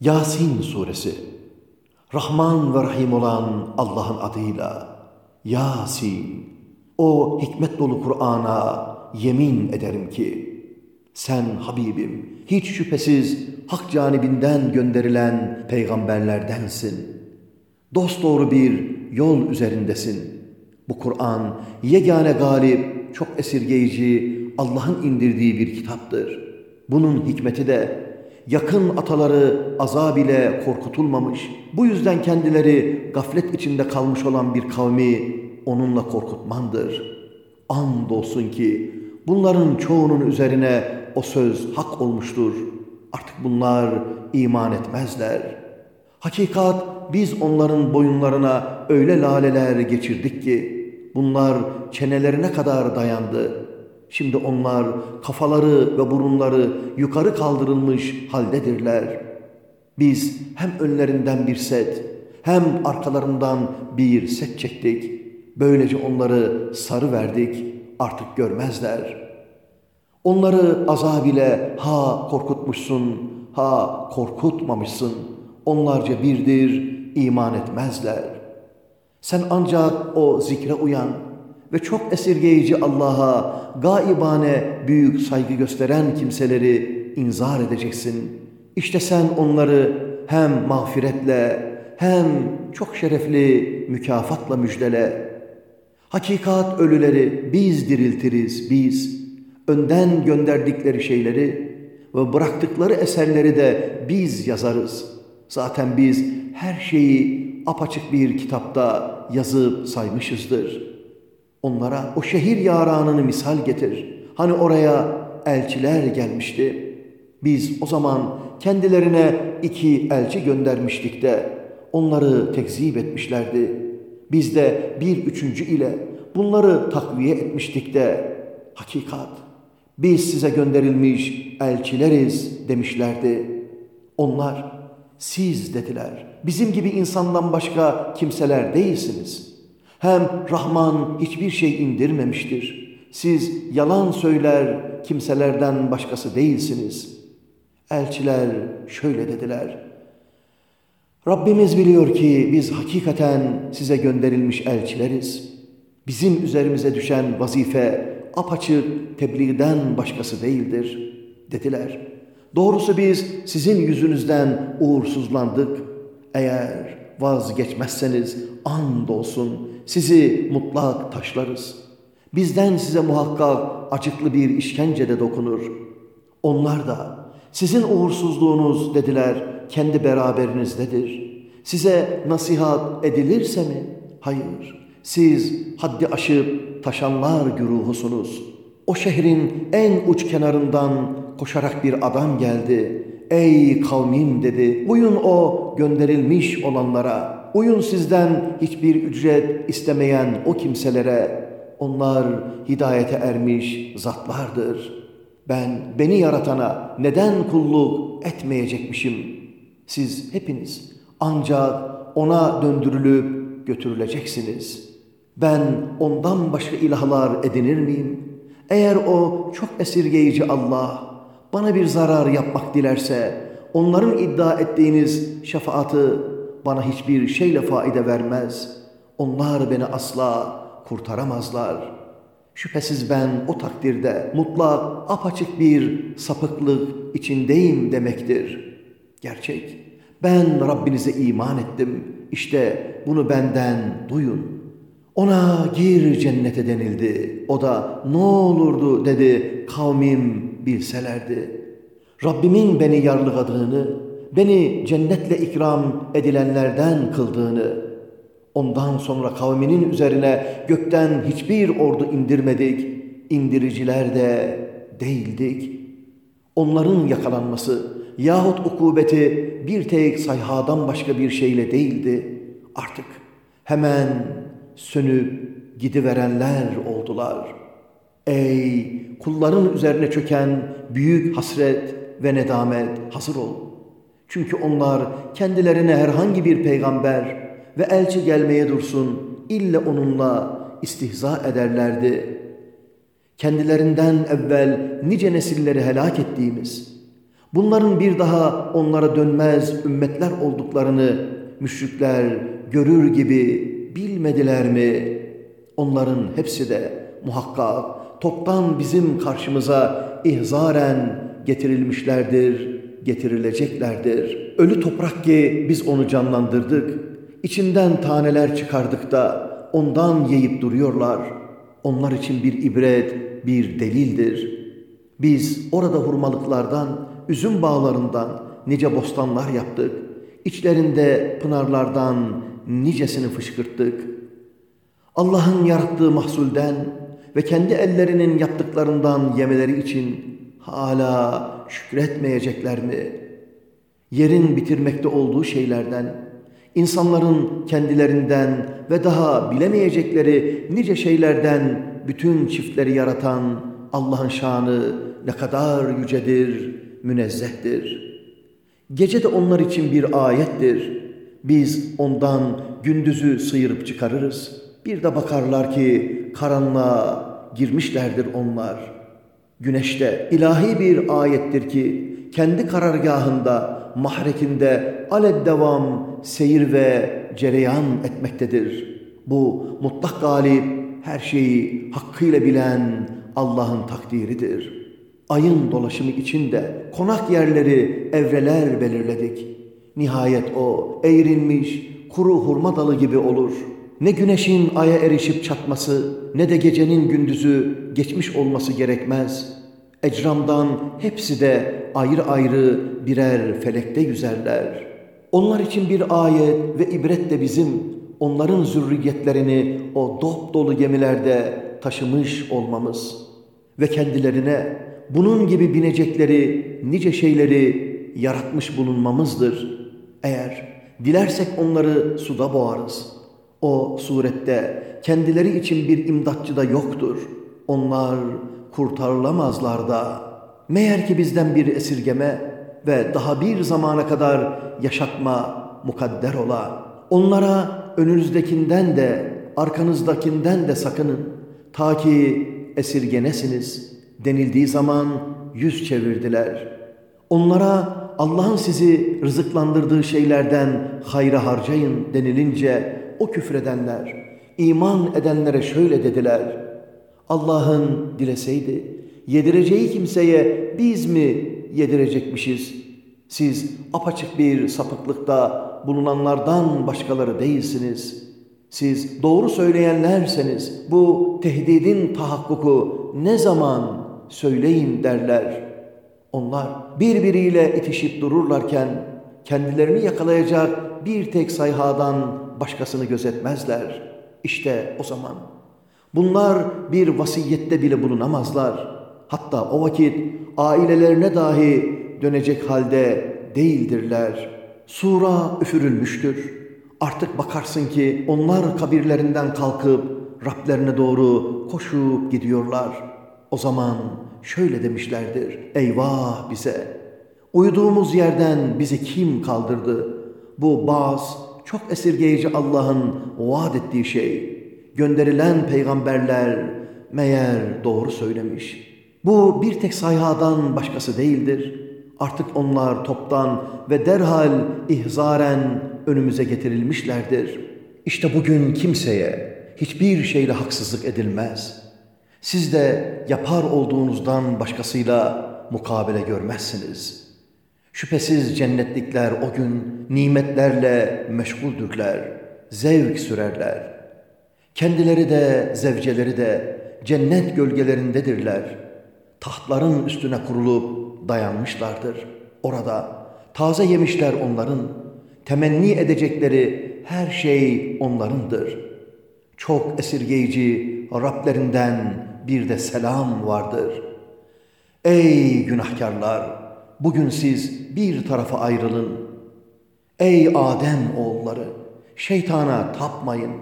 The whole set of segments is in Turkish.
Yasin suresi Rahman ve Rahim olan Allah'ın adıyla Yasin o hikmet dolu Kur'an'a yemin ederim ki sen Habibim hiç şüphesiz hak canibinden gönderilen peygamberlerdensin. Dosdoğru bir yol üzerindesin. Bu Kur'an yegane galip, çok esirgeyici, Allah'ın indirdiği bir kitaptır. Bunun hikmeti de yakın ataları azab ile korkutulmamış, bu yüzden kendileri gaflet içinde kalmış olan bir kavmi onunla korkutmandır. Andolsun ki bunların çoğunun üzerine o söz hak olmuştur. Artık bunlar iman etmezler. Hakikat biz onların boyunlarına öyle laleler geçirdik ki bunlar çenelerine kadar dayandı. Şimdi onlar kafaları ve burunları yukarı kaldırılmış haldedirler. Biz hem önlerinden bir set hem arkalarından bir set çektik. Böylece onları sarı verdik artık görmezler. Onları azab ile ha korkutmuşsun ha korkutmamışsın. Onlarca birdir iman etmezler. Sen ancak o zikre uyan ve çok esirgeyici Allah'a gaibane büyük saygı gösteren kimseleri inzar edeceksin. İşte sen onları hem mağfiretle hem çok şerefli mükafatla müjdele. Hakikat ölüleri biz diriltiriz biz. Önden gönderdikleri şeyleri ve bıraktıkları eserleri de biz yazarız. Zaten biz her şeyi apaçık bir kitapta yazıp saymışızdır.'' Onlara o şehir yaranını misal getir. Hani oraya elçiler gelmişti. Biz o zaman kendilerine iki elçi göndermiştik de onları tekzip etmişlerdi. Biz de bir üçüncü ile bunları takviye etmiştik de hakikat biz size gönderilmiş elçileriz demişlerdi. Onlar siz dediler bizim gibi insandan başka kimseler değilsiniz.'' Hem Rahman hiçbir şey indirmemiştir. Siz yalan söyler kimselerden başkası değilsiniz. Elçiler şöyle dediler. Rabbimiz biliyor ki biz hakikaten size gönderilmiş elçileriz. Bizim üzerimize düşen vazife apaçık tebliğden başkası değildir dediler. Doğrusu biz sizin yüzünüzden uğursuzlandık. Eğer vazgeçmezseniz andolsun sizi mutlak taşlarız. Bizden size muhakkak acıklı bir işkence de dokunur. Onlar da sizin uğursuzluğunuz dediler kendi beraberinizdedir. Size nasihat edilirse mi? Hayır. Siz haddi aşıp taşanlar güruhusunuz. O şehrin en uç kenarından koşarak bir adam geldi. Ey kavmim dedi. Uyun o gönderilmiş olanlara. Uyun sizden hiçbir ücret istemeyen o kimselere, onlar hidayete ermiş zatlardır. Ben beni yaratana neden kulluk etmeyecekmişim? Siz hepiniz ancak ona döndürülüp götürüleceksiniz. Ben ondan başka ilahlar edinir miyim? Eğer o çok esirgeyici Allah bana bir zarar yapmak dilerse, onların iddia ettiğiniz şefaatı bana hiçbir şeyle faide vermez. Onlar beni asla kurtaramazlar. Şüphesiz ben o takdirde mutlak apaçık bir sapıklık içindeyim demektir. Gerçek. Ben Rabbinize iman ettim. İşte bunu benden duyun. Ona gir cennete denildi. O da ne olurdu dedi kavmim bilselerdi. Rabbimin beni yarlıgadığını, beni cennetle ikram edilenlerden kıldığını, ondan sonra kavminin üzerine gökten hiçbir ordu indirmedik, indiriciler de değildik. Onların yakalanması yahut ukubeti bir tek sayhadan başka bir şeyle değildi. Artık hemen sönüp gidiverenler oldular. Ey kulların üzerine çöken büyük hasret ve nedamet hazır ol. Çünkü onlar kendilerine herhangi bir peygamber ve elçi gelmeye dursun ille onunla istihza ederlerdi. Kendilerinden evvel nice nesilleri helak ettiğimiz, Bunların bir daha onlara dönmez ümmetler olduklarını müşrikler görür gibi bilmediler mi? Onların hepsi de muhakkak toptan bizim karşımıza ihzaren getirilmişlerdir, getirileceklerdir. Ölü toprak ki biz onu canlandırdık, içinden taneler çıkardık da ondan yiyip duruyorlar. Onlar için bir ibret, bir delildir. Biz orada hurmalıklardan, üzüm bağlarından nice bostanlar yaptık. İçlerinde pınarlardan nicesini fışkırttık. Allah'ın yarattığı mahsulden ve kendi ellerinin yaptıklarından yemeleri için hala şükretmeyecekler mi? Yerin bitirmekte olduğu şeylerden, insanların kendilerinden ve daha bilemeyecekleri nice şeylerden bütün çiftleri yaratan Allah'ın şanı ne kadar yücedir, münezzehtir. Gece de onlar için bir ayettir. Biz ondan gündüzü sıyırıp çıkarırız. Bir de bakarlar ki karanlığa girmişlerdir onlar.'' Güneşte ilahi bir ayettir ki kendi karargahında, mahrekinde alev devam, seyir ve cereyan etmektedir. Bu mutlak galip, her şeyi hakkıyla bilen Allah'ın takdiridir. Ayın dolaşımı içinde konak yerleri, evreler belirledik. Nihayet o eğrilmiş, kuru hurma dalı gibi olur.'' Ne güneşin aya erişip çatması ne de gecenin gündüzü geçmiş olması gerekmez. Ecramdan hepsi de ayrı ayrı birer felekte yüzerler. Onlar için bir ayet ve ibret de bizim onların zürriyetlerini o dop dolu gemilerde taşımış olmamız ve kendilerine bunun gibi binecekleri nice şeyleri yaratmış bulunmamızdır. Eğer dilersek onları suda boğarız.'' O surette kendileri için bir imdatçı da yoktur. Onlar kurtarılamazlar da. Meğer ki bizden bir esirgeme ve daha bir zamana kadar yaşatma mukadder ola. Onlara önünüzdekinden de arkanızdakinden de sakının. Ta ki esirgenesiniz denildiği zaman yüz çevirdiler. Onlara Allah'ın sizi rızıklandırdığı şeylerden hayra harcayın denilince o küfredenler, iman edenlere şöyle dediler. Allah'ın dileseydi, yedireceği kimseye biz mi yedirecekmişiz? Siz apaçık bir sapıklıkta bulunanlardan başkaları değilsiniz. Siz doğru söyleyenlerseniz bu tehdidin tahakkuku ne zaman söyleyin derler. Onlar birbiriyle itişip dururlarken kendilerini yakalayacak bir tek sayhadan başkasını gözetmezler. İşte o zaman bunlar bir vasiyette bile bulunamazlar. Hatta o vakit ailelerine dahi dönecek halde değildirler. Sura üfürülmüştür. Artık bakarsın ki onlar kabirlerinden kalkıp Rablerine doğru koşup gidiyorlar. O zaman şöyle demişlerdir. Eyvah bize! Uyuduğumuz yerden bizi kim kaldırdı? Bu baz çok esirgeyici Allah'ın vaat ettiği şey. Gönderilen peygamberler meğer doğru söylemiş. Bu bir tek sayhadan başkası değildir. Artık onlar toptan ve derhal ihzaren önümüze getirilmişlerdir. İşte bugün kimseye hiçbir şeyle haksızlık edilmez. Siz de yapar olduğunuzdan başkasıyla mukabele görmezsiniz.'' Şüphesiz cennetlikler o gün nimetlerle meşguldürler, zevk sürerler. Kendileri de, zevceleri de cennet gölgelerindedirler. Tahtların üstüne kurulup dayanmışlardır. Orada taze yemişler onların, temenni edecekleri her şey onlarındır. Çok esirgeyici Rablerinden bir de selam vardır. Ey günahkarlar! Bugün siz bir tarafa ayrılın. Ey Adem oğulları, şeytana tapmayın.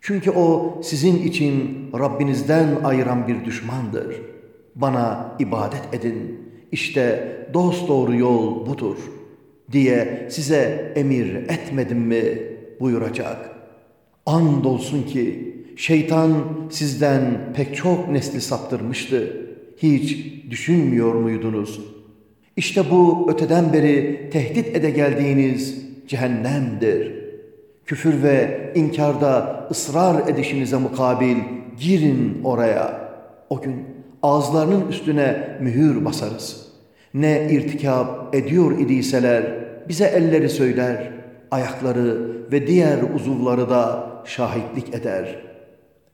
Çünkü o sizin için Rabbinizden ayıran bir düşmandır. Bana ibadet edin. İşte dost doğru yol budur diye size emir etmedim mi buyuracak. Andolsun ki şeytan sizden pek çok nesli saptırmıştı. Hiç düşünmüyor muydunuz?'' İşte bu öteden beri tehdit ede geldiğiniz cehennemdir. Küfür ve inkarda ısrar edişinize mukabil girin oraya. O gün ağızlarının üstüne mühür basarız. Ne irtikap ediyor idiyseler bize elleri söyler, ayakları ve diğer uzuvları da şahitlik eder.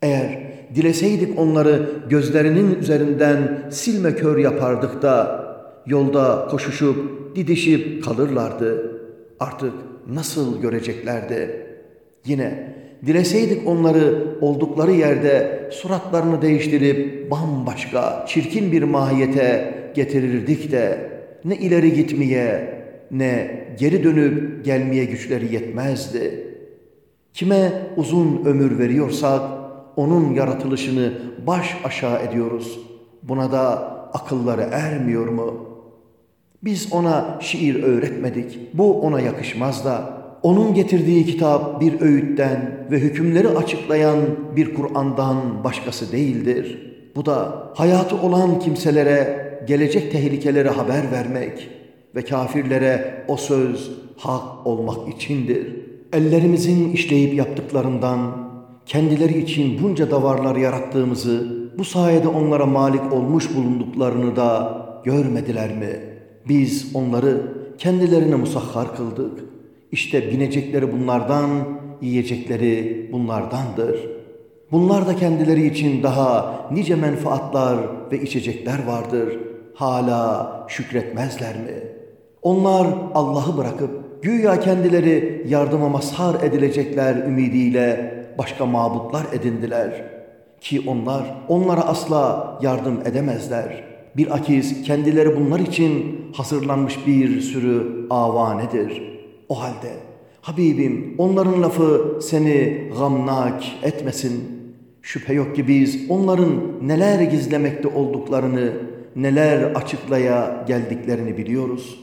Eğer dileseydik onları gözlerinin üzerinden silme kör yapardık da yolda koşuşup didişip kalırlardı. Artık nasıl göreceklerdi? Yine dileseydik onları oldukları yerde suratlarını değiştirip bambaşka çirkin bir mahiyete getirirdik de ne ileri gitmeye ne geri dönüp gelmeye güçleri yetmezdi. Kime uzun ömür veriyorsak onun yaratılışını baş aşağı ediyoruz. Buna da akılları ermiyor mu? Biz ona şiir öğretmedik. Bu ona yakışmaz da. Onun getirdiği kitap bir öğütten ve hükümleri açıklayan bir Kur'an'dan başkası değildir. Bu da hayatı olan kimselere gelecek tehlikeleri haber vermek ve kafirlere o söz hak olmak içindir. Ellerimizin işleyip yaptıklarından kendileri için bunca davarlar yarattığımızı, bu sayede onlara malik olmuş bulunduklarını da görmediler mi? Biz onları kendilerine musahhar kıldık. İşte binecekleri bunlardan, yiyecekleri bunlardandır. Bunlar da kendileri için daha nice menfaatlar ve içecekler vardır. Hala şükretmezler mi? Onlar Allah'ı bırakıp güya kendileri yardıma mazhar edilecekler ümidiyle başka mabutlar edindiler. Ki onlar onlara asla yardım edemezler. Bir akiz kendileri bunlar için hazırlanmış bir sürü avanedir. O halde Habibim onların lafı seni gamnak etmesin. Şüphe yok ki biz onların neler gizlemekte olduklarını, neler açıklaya geldiklerini biliyoruz.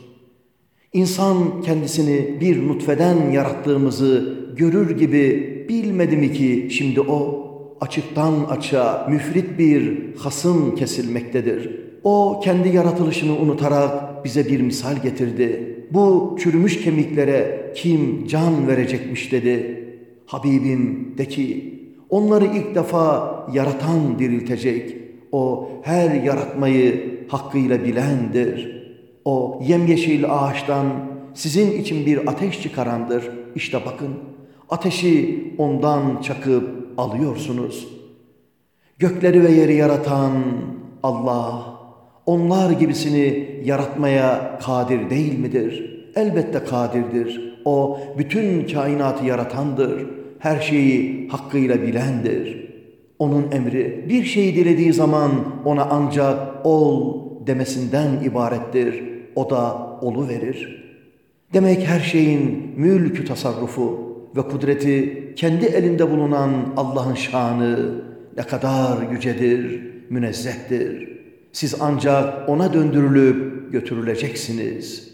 İnsan kendisini bir nutfeden yarattığımızı görür gibi bilmedi mi ki şimdi o açıktan açığa müfrit bir hasım kesilmektedir. O kendi yaratılışını unutarak bize bir misal getirdi. Bu çürümüş kemiklere kim can verecekmiş dedi. Habibim de ki onları ilk defa yaratan diriltecek. O her yaratmayı hakkıyla bilendir. O yemyeşil ağaçtan sizin için bir ateş çıkarandır. İşte bakın ateşi ondan çakıp alıyorsunuz. Gökleri ve yeri yaratan Allah onlar gibisini yaratmaya kadir değil midir? Elbette kadirdir. O bütün kainatı yaratandır. Her şeyi hakkıyla bilendir. Onun emri bir şeyi dilediği zaman ona ancak ol demesinden ibarettir. O da olu verir. Demek her şeyin mülkü tasarrufu ve kudreti kendi elinde bulunan Allah'ın şanı ne kadar yücedir, münezzehtir. Siz ancak ona döndürülüp götürüleceksiniz.